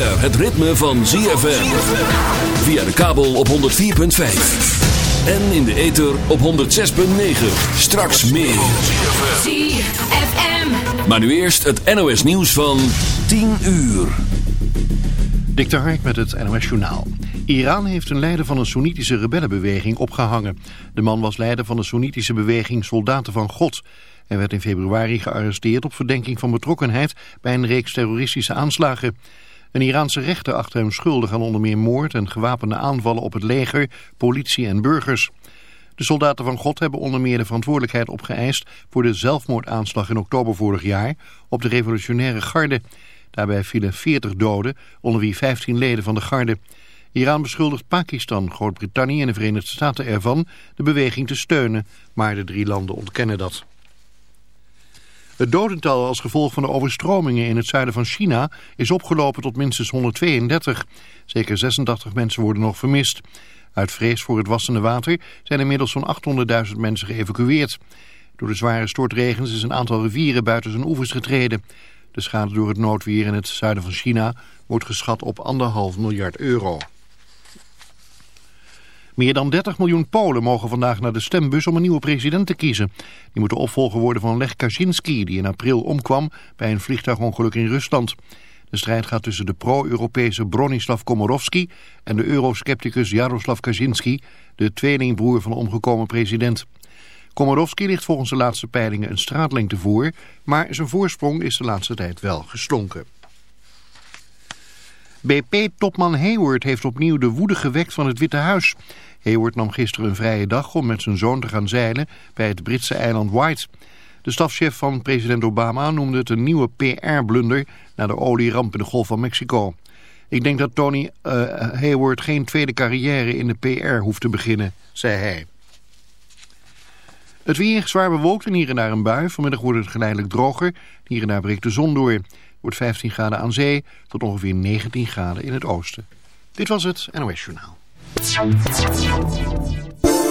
het ritme van ZFM. Via de kabel op 104.5. En in de ether op 106.9. Straks meer. ZFM. Maar nu eerst het NOS nieuws van 10 uur. Dik de Hark met het NOS Journaal. Iran heeft een leider van een Soenitische rebellenbeweging opgehangen. De man was leider van de Soenitische beweging Soldaten van God... en werd in februari gearresteerd op verdenking van betrokkenheid... bij een reeks terroristische aanslagen. Een Iraanse rechter achter hem schuldig aan onder meer moord... en gewapende aanvallen op het leger, politie en burgers. De Soldaten van God hebben onder meer de verantwoordelijkheid opgeëist... voor de zelfmoordaanslag in oktober vorig jaar op de revolutionaire garde... Daarbij vielen 40 doden, onder wie 15 leden van de garde. Iran beschuldigt Pakistan, Groot-Brittannië en de Verenigde Staten ervan de beweging te steunen, maar de drie landen ontkennen dat. Het dodental als gevolg van de overstromingen in het zuiden van China is opgelopen tot minstens 132. Zeker 86 mensen worden nog vermist. Uit vrees voor het wassende water zijn inmiddels zo'n 800.000 mensen geëvacueerd. Door de zware stortregens is een aantal rivieren buiten zijn oevers getreden. De schade door het noodweer in het zuiden van China wordt geschat op anderhalf miljard euro. Meer dan 30 miljoen Polen mogen vandaag naar de stembus om een nieuwe president te kiezen. Die moet de opvolger worden van Lech Kaczynski, die in april omkwam bij een vliegtuigongeluk in Rusland. De strijd gaat tussen de pro-Europese Bronislav Komorowski en de euroscepticus Jaroslav Kaczynski, de tweelingbroer van de omgekomen president. Komorowski ligt volgens de laatste peilingen een straatlengte voor, maar zijn voorsprong is de laatste tijd wel geslonken. BP-topman Hayward heeft opnieuw de woede gewekt van het Witte Huis. Hayward nam gisteren een vrije dag om met zijn zoon te gaan zeilen bij het Britse eiland White. De stafchef van president Obama noemde het een nieuwe PR-blunder na de olieramp in de Golf van Mexico. Ik denk dat Tony uh, Hayward geen tweede carrière in de PR hoeft te beginnen, zei hij. Het weer zwaar bewolkt en hier en daar een bui. Vanmiddag wordt het geleidelijk droger. Hier en daar breekt de zon door. Wordt 15 graden aan zee tot ongeveer 19 graden in het oosten. Dit was het NOS Journaal.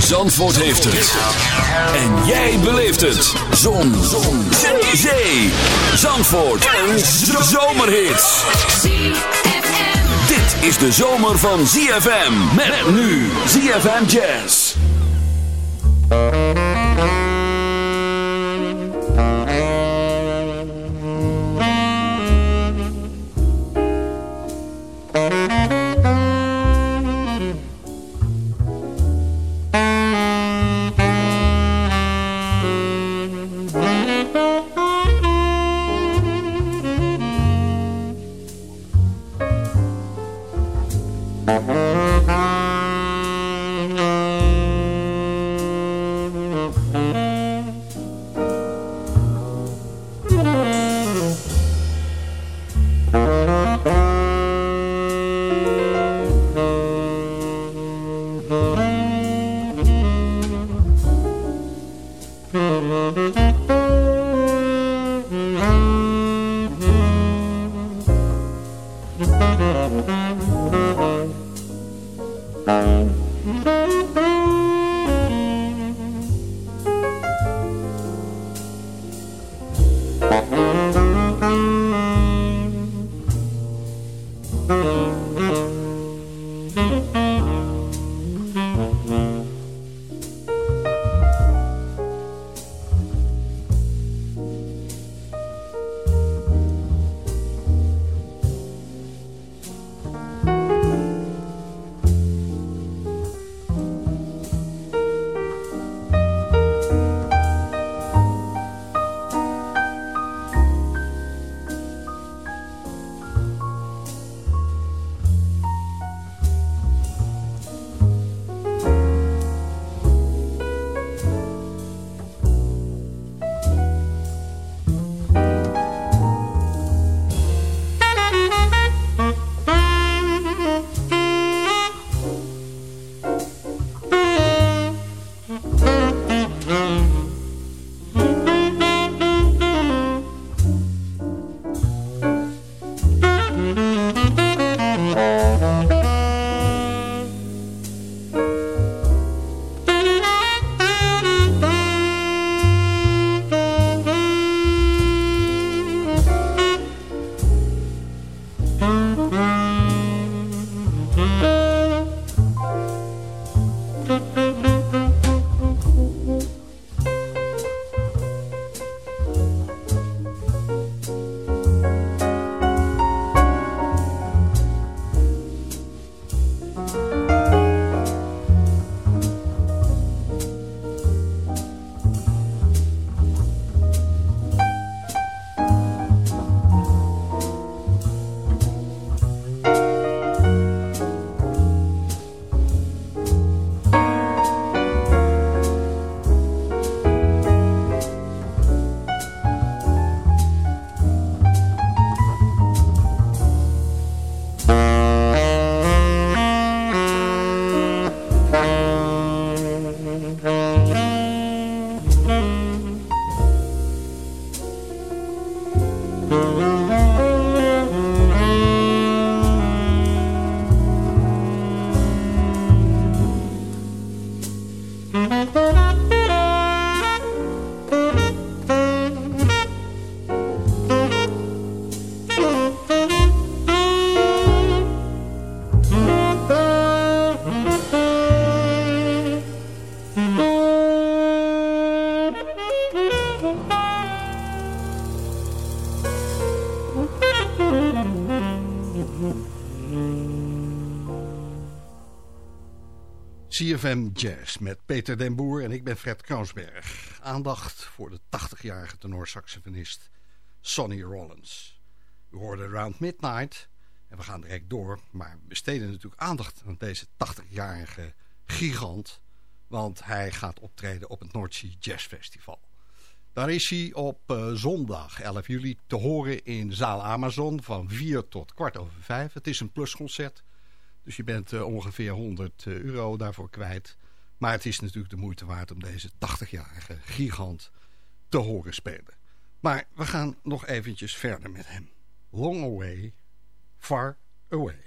Zandvoort heeft het. En jij beleeft het. Zon. Zon. Zee. Zandvoort. Een zomerhit. Dit is de zomer van ZFM. Met nu ZFM Jazz. Música CFM Jazz met Peter den Boer en ik ben Fred Krausberg. Aandacht voor de 80-jarige tenorsaxofonist Sonny Rollins. We hoorden Around Midnight en we gaan direct door. Maar we besteden natuurlijk aandacht aan deze 80-jarige gigant. Want hij gaat optreden op het Noordzee Jazz Festival. Daar is hij op uh, zondag 11 juli te horen in Zaal Amazon van 4 tot kwart over 5. Het is een plusconcert. Dus je bent eh, ongeveer 100 eh, euro daarvoor kwijt. Maar het is natuurlijk de moeite waard om deze 80-jarige gigant te horen spelen. Maar we gaan nog eventjes verder met hem. Long Away, Far Away.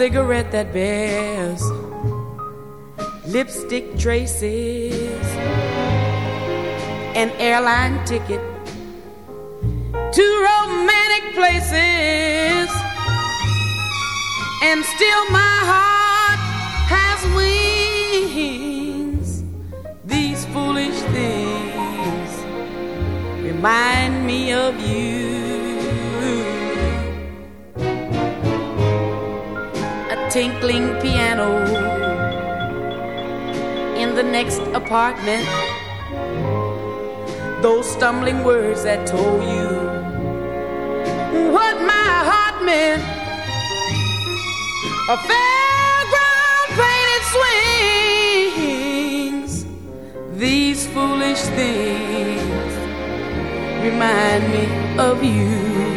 Cigarette that bears lipstick traces, an airline ticket to romantic places, and still my heart has wings. These foolish things remind me of you. Tinkling piano in the next apartment. Those stumbling words that told you what my heart meant. A fairground painted swings. These foolish things remind me of you.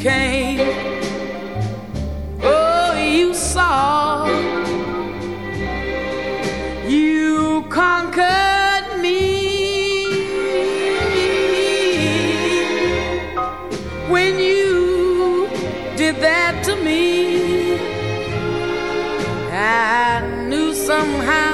Came, oh, you saw, you conquered me when you did that to me. I knew somehow.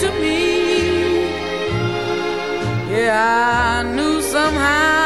To me, yeah, I knew somehow.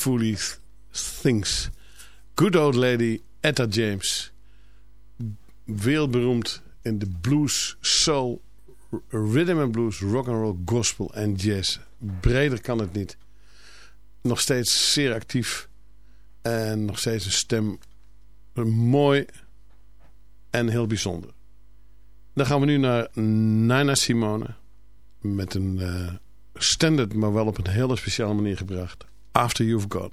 Foolish Things. Good Old Lady Etta James. Wereldberoemd in de blues, soul, rhythm and blues, rock and roll, gospel en jazz. Breder kan het niet. Nog steeds zeer actief. En nog steeds een stem mooi en heel bijzonder. Dan gaan we nu naar Nina Simone. Met een eh, standard, maar wel op een hele speciale manier gebracht. After You've Gone.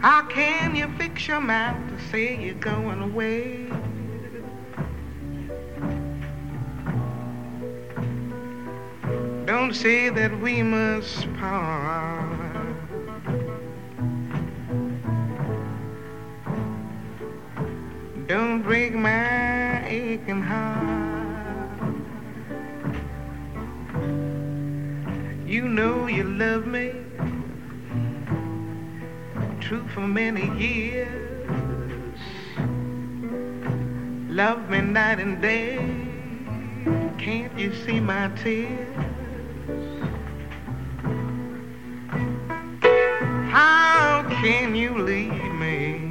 How can you fix your mouth to say you're going away? Don't say that we must night and day. Can't you see my tears? How can you leave me?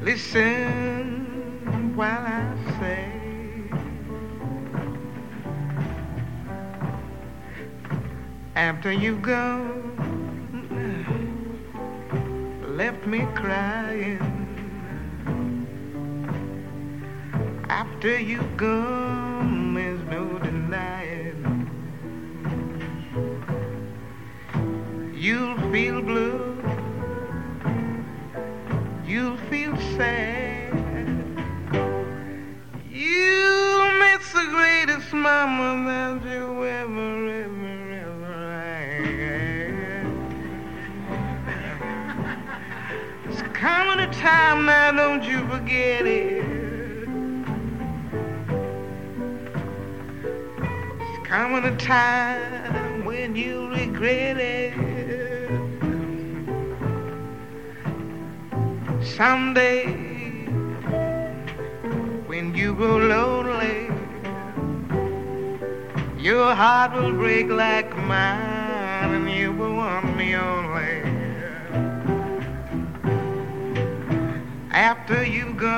Listen while I say After you've gone Left me crying. After you've gone There's no denying. You'll feel blue. You'll feel sad. You'll miss the greatest mama that you time now, don't you forget it It's coming a time when you regret it Someday, when you grow lonely, your heart will break like mine, and you will want me only. After you go,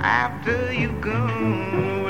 after you go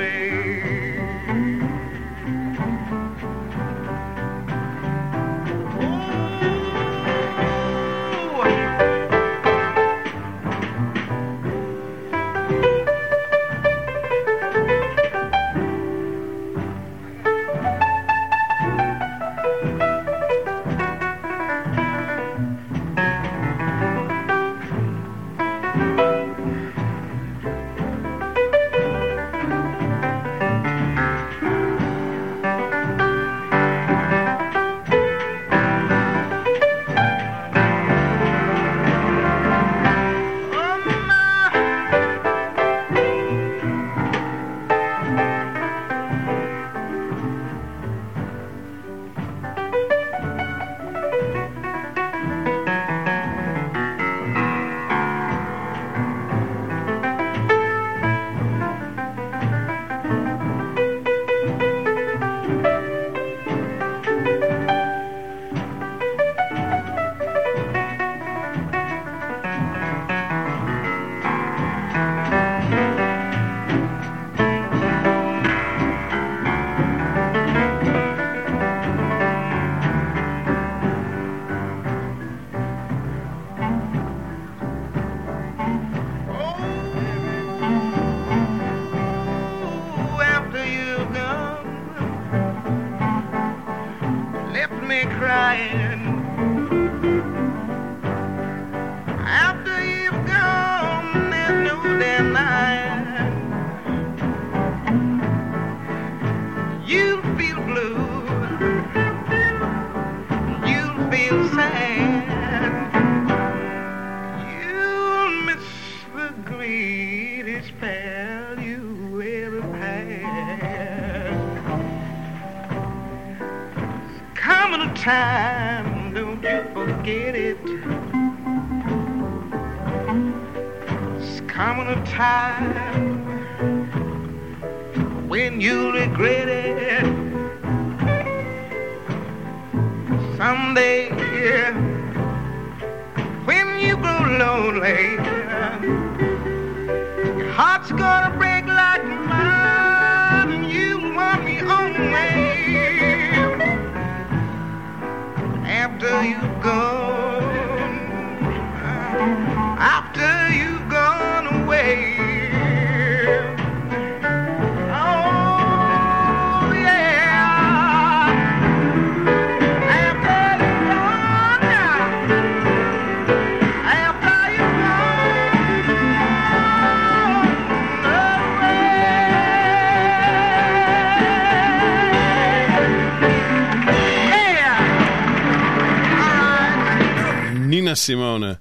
What's gonna bring. Nina Simone,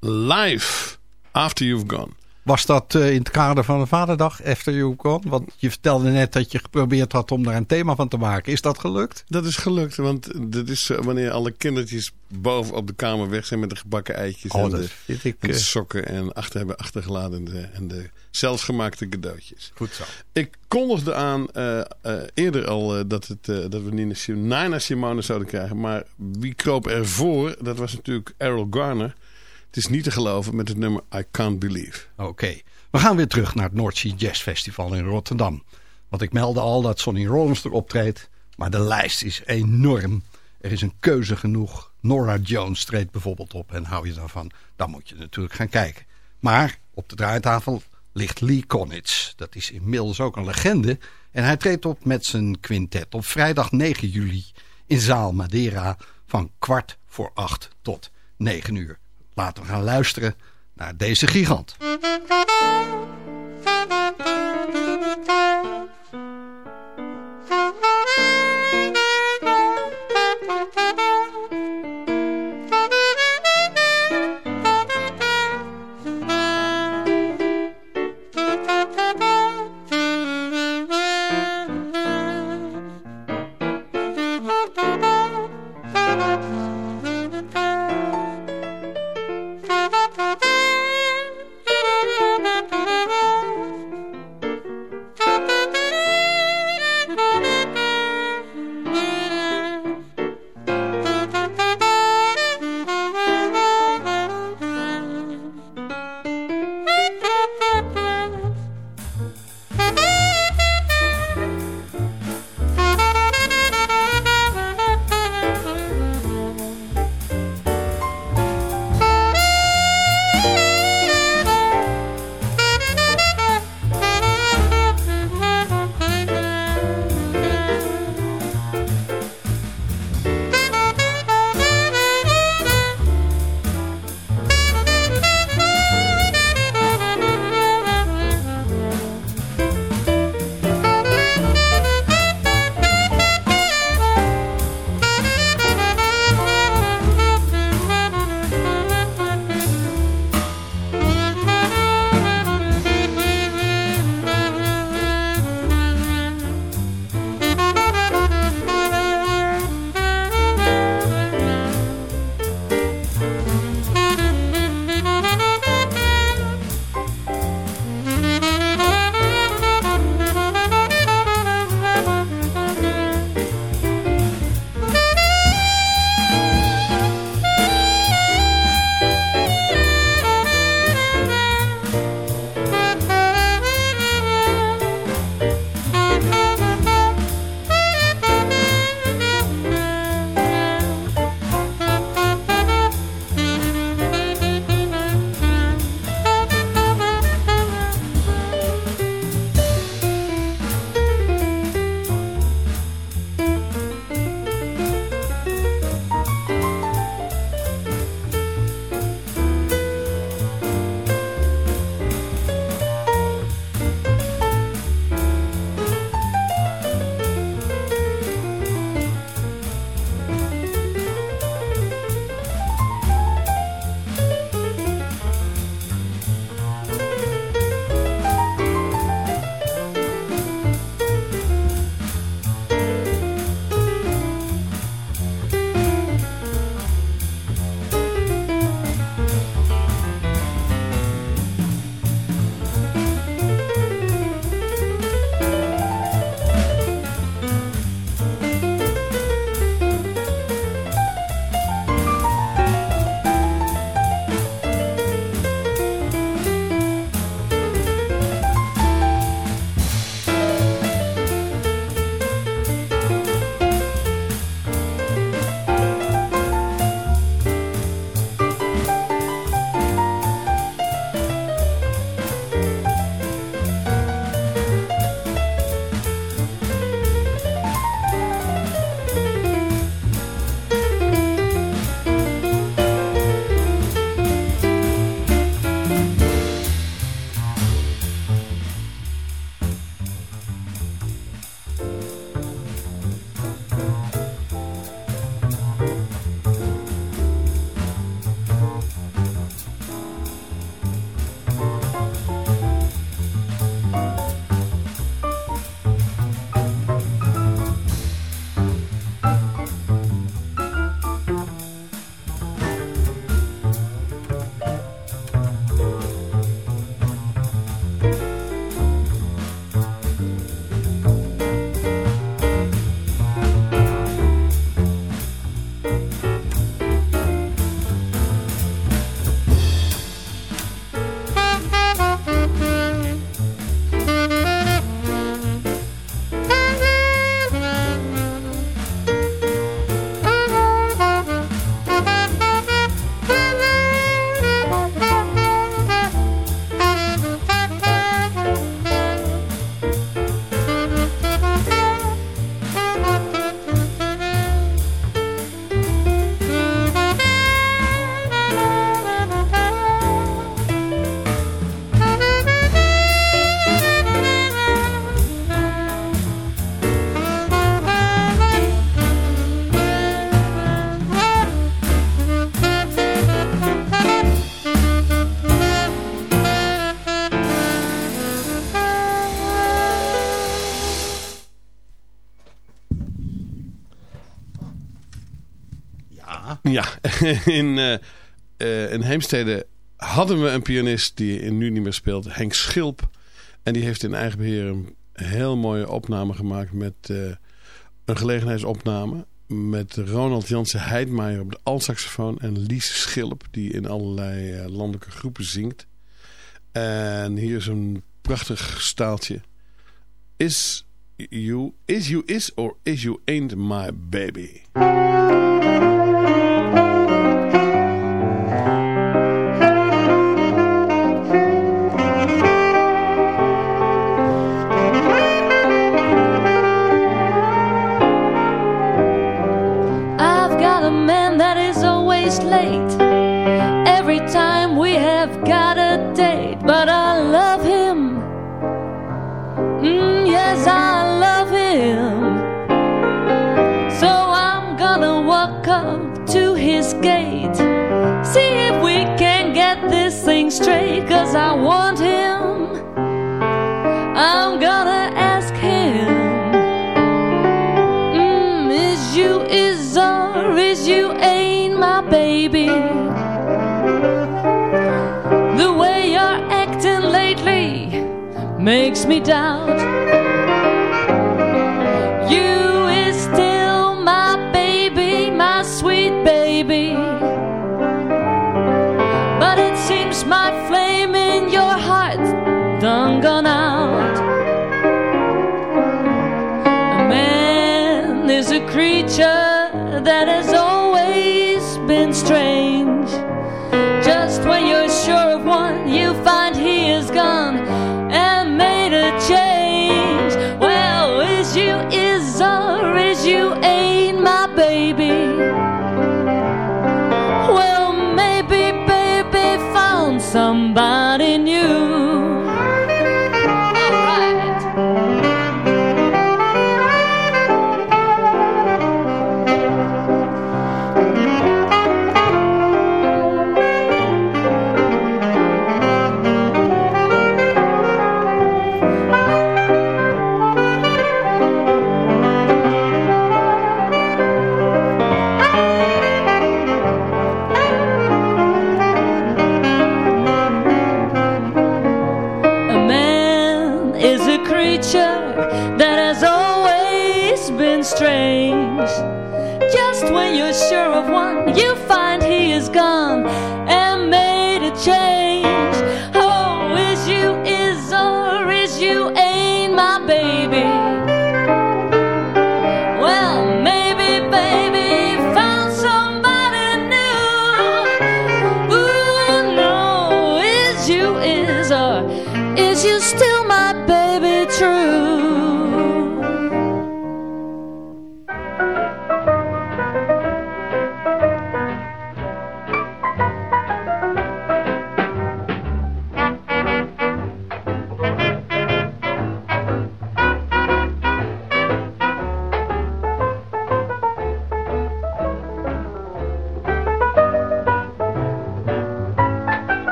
live after you've gone. Was dat eh, in het kader van de Vaderdag, After You Gone? Want je vertelde net dat je geprobeerd had om daar een thema van te maken. Is dat gelukt? Dat is gelukt, want dat is eh, wanneer alle kindertjes boven op de kamer weg zijn met de gebakken eitjes Oh, en, de, ik, en de eh, sokken en achter hebben achtergeladen en de, en de zelfgemaakte cadeautjes. Goed zo. Ik kondigde aan eerder al dat, het, dat we Nina, Nina Simone zouden krijgen. Maar wie kroop ervoor? Dat was natuurlijk Errol Garner. Het is niet te geloven met het nummer I Can't Believe. Oké. We gaan weer terug naar het North Sea Jazz Festival in Rotterdam. Want ik meldde al dat Sonny Rollins er optreedt. Maar de lijst is enorm. Er is een keuze genoeg. Nora Jones treedt bijvoorbeeld op. En hou je daarvan, dan moet je natuurlijk gaan kijken. Maar op de draaitafel ligt Lee Konitz. Dat is inmiddels ook een legende. En hij treedt op met zijn quintet op vrijdag 9 juli in Zaal Madeira van kwart voor acht tot 9 uur. Laten we gaan luisteren naar deze gigant. in, eh, eh, in Heemstede hadden we een pianist die nu niet meer speelt, Henk Schilp. En die heeft in eigen beheer een heel mooie opname gemaakt met eh, een gelegenheidsopname. Met Ronald Jansen Heidmaier op de altsaxofoon en Lies Schilp, die in allerlei landelijke groepen zingt. En hier is een prachtig staaltje. Is you, is you is or is you ain't my baby. makes me doubt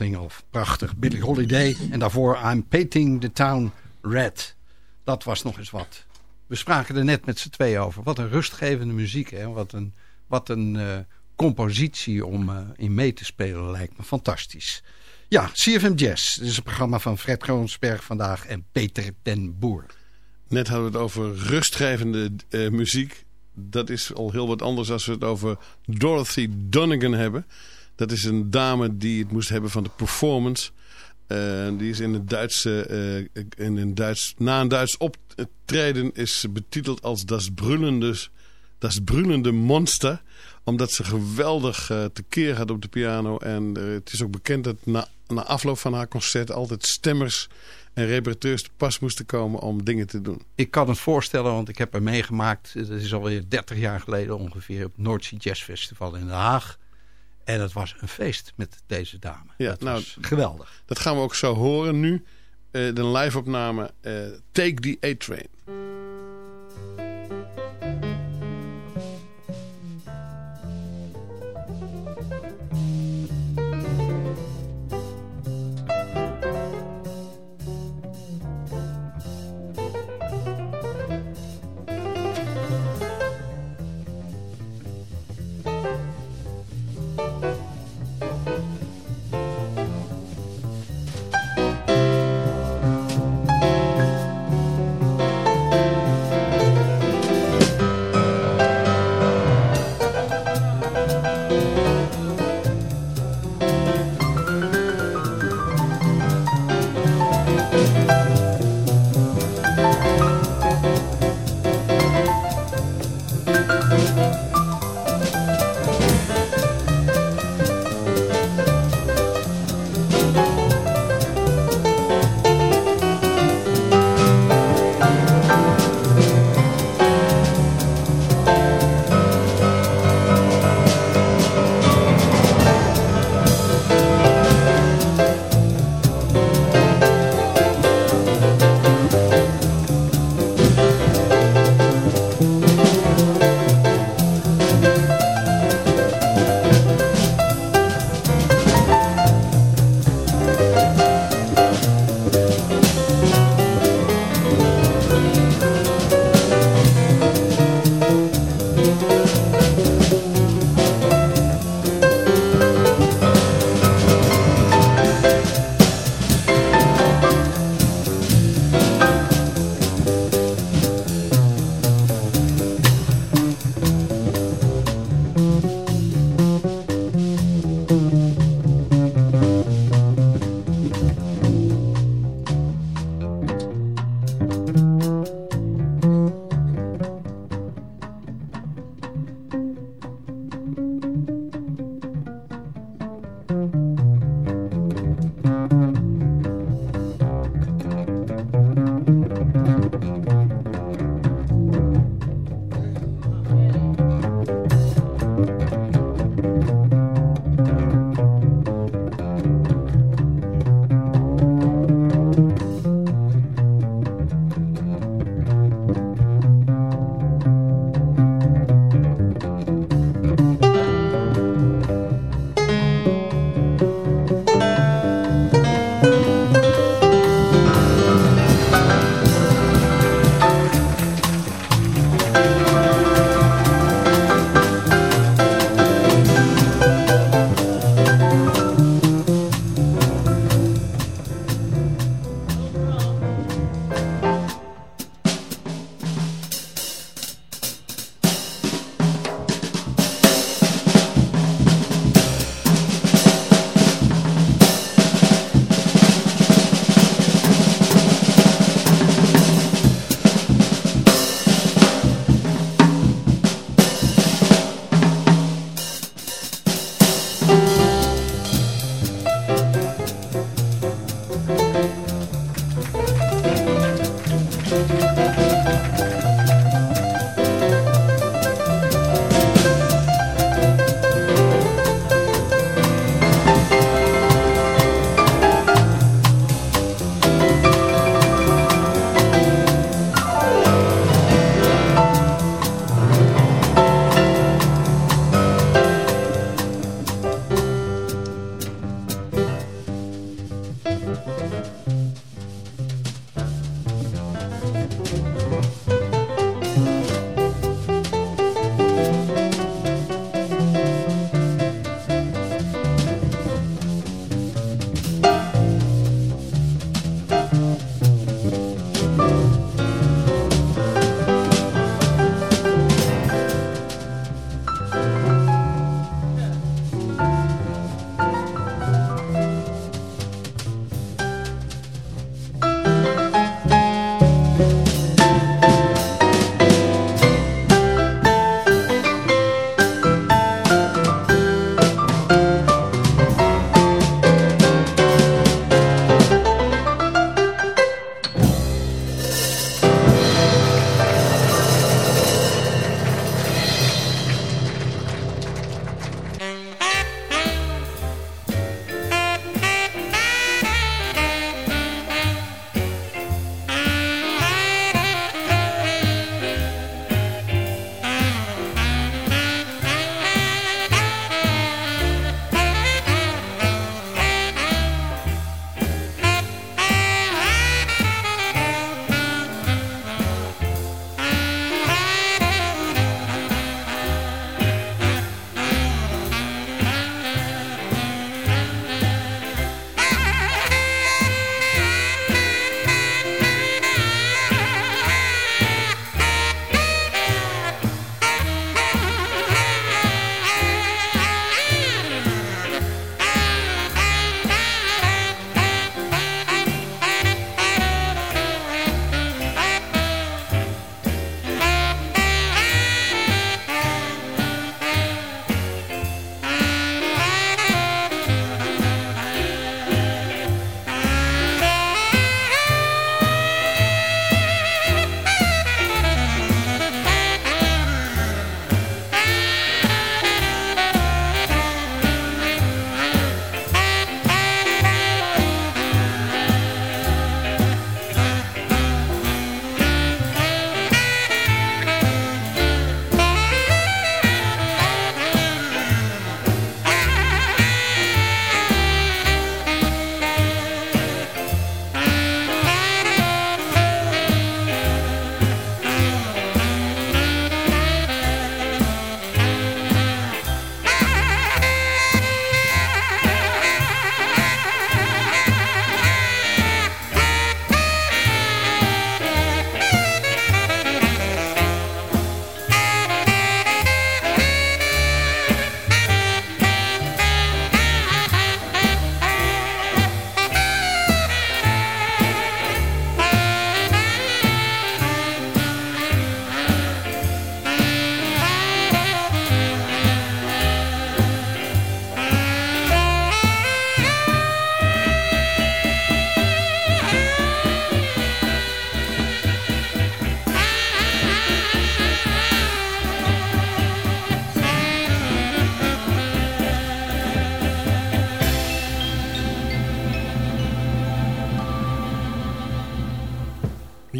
Off. Prachtig. Billy Holiday. En daarvoor I'm Painting the Town Red. Dat was nog eens wat. We spraken er net met z'n tweeën over. Wat een rustgevende muziek. Hè? Wat een, wat een eh, compositie om eh, in mee te spelen lijkt me fantastisch. Ja, CFM Jazz. Dit is een programma van Fred Kroonsberg vandaag en Peter den Boer. Net hadden we het over rustgevende eh, muziek. Dat is al heel wat anders als we het over Dorothy Donegan hebben. Dat is een dame die het moest hebben van de performance. Eh, die is in het Duitse, eh, in een Duits, na een Duits optreden is betiteld als Das Brüllende, das Brüllende Monster. Omdat ze geweldig eh, tekeer gaat op de piano. En het is ook bekend dat na, na afloop van haar concert altijd stemmers en reparateurs te pas moesten komen om dingen te doen. Ik kan het voorstellen, want ik heb er meegemaakt. Dat is alweer 30 jaar geleden ongeveer op het Noordzee Jazz Festival in Den Haag. En het was een feest met deze dame. Ja, dat nou, was geweldig. Dat gaan we ook zo horen nu. Eh, de live opname eh, Take the A-Train.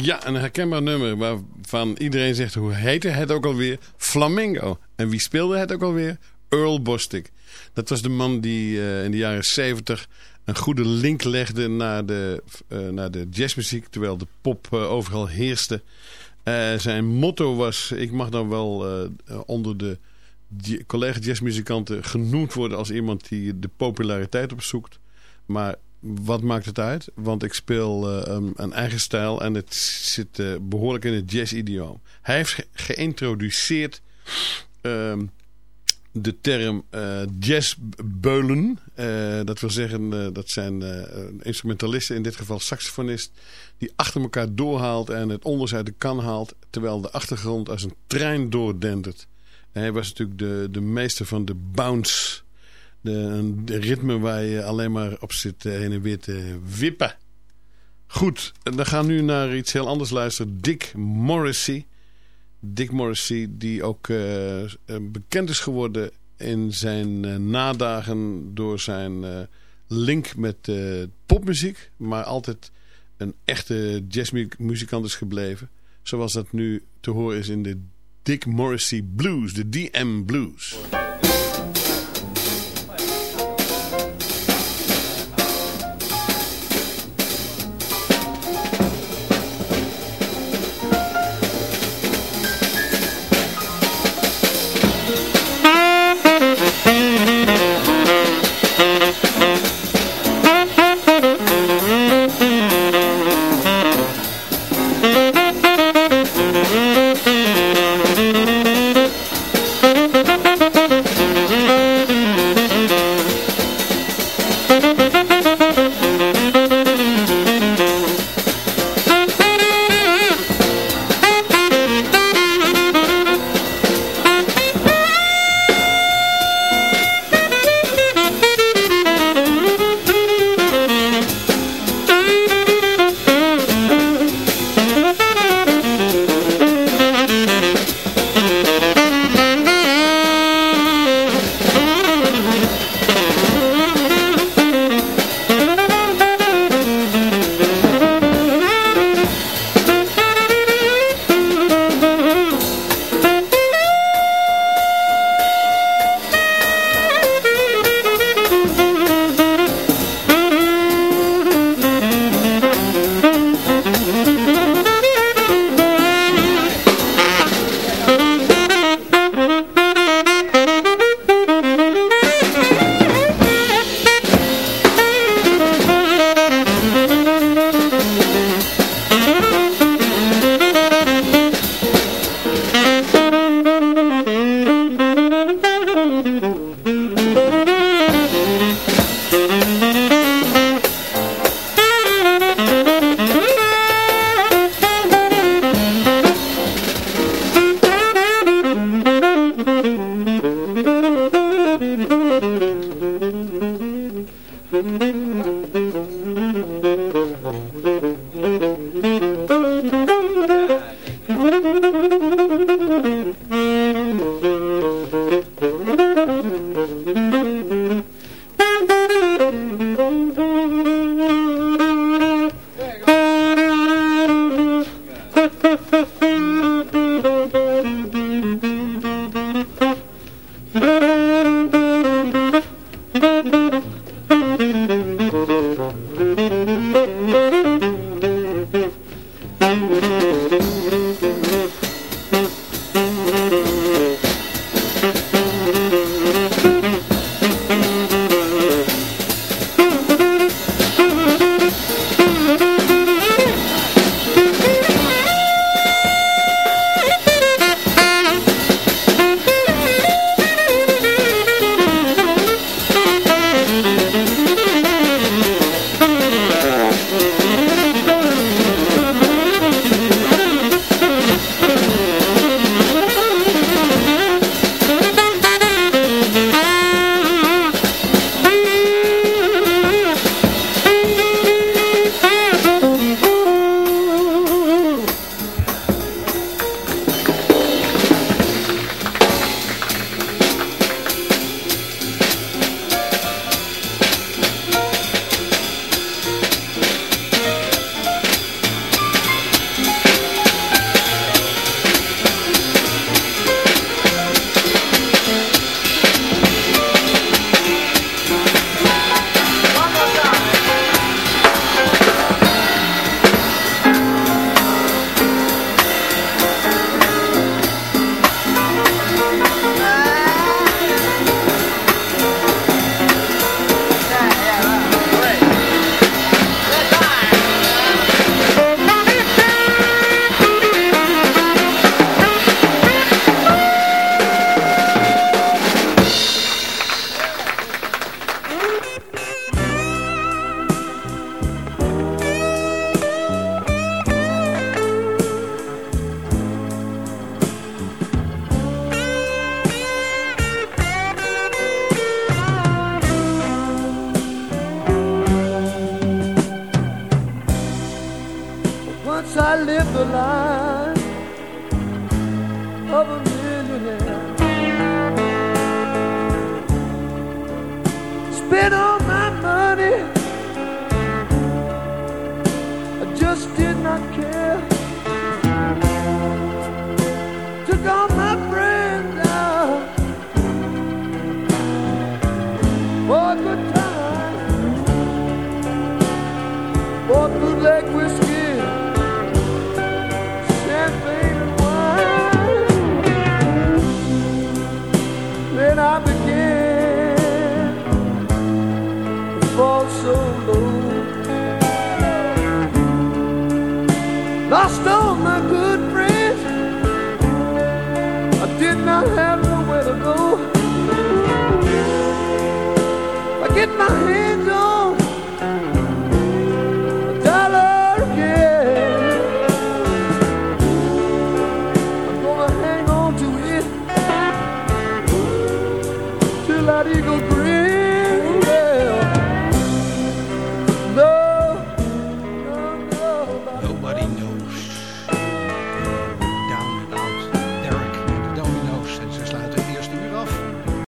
Ja, een herkenbaar nummer waarvan iedereen zegt hoe heette het ook alweer? Flamingo. En wie speelde het ook alweer? Earl Bostic. Dat was de man die uh, in de jaren 70 een goede link legde naar de, uh, naar de jazzmuziek, terwijl de pop uh, overal heerste. zijn motto was, ik mag dan wel onder de collega jazzmuzikanten genoemd worden als iemand die de populariteit opzoekt. Maar wat maakt het uit? Want ik speel uh, een eigen stijl en het zit uh, behoorlijk in het jazz-idioom. Hij heeft geïntroduceerd uh, de term uh, jazzbeulen. dat wil zeggen, dat zijn instrumentalisten, in dit geval saxofonist... die achter elkaar doorhaalt en het onders uit de kan haalt... terwijl de achtergrond als een trein doordendert. En hij was natuurlijk de, de meester van de bounce... De, ritme waar je alleen maar op zit heen en weer te wippen. Goed, dan gaan we nu naar iets heel anders luisteren. Dick Morrissey. Dick Morrissey die ook uh, bekend is geworden in zijn nadagen door zijn link met popmuziek. Maar altijd een echte jazzmuzikant is gebleven. Zoals dat nu te horen is in de Dick Morrissey Blues, de DM Blues.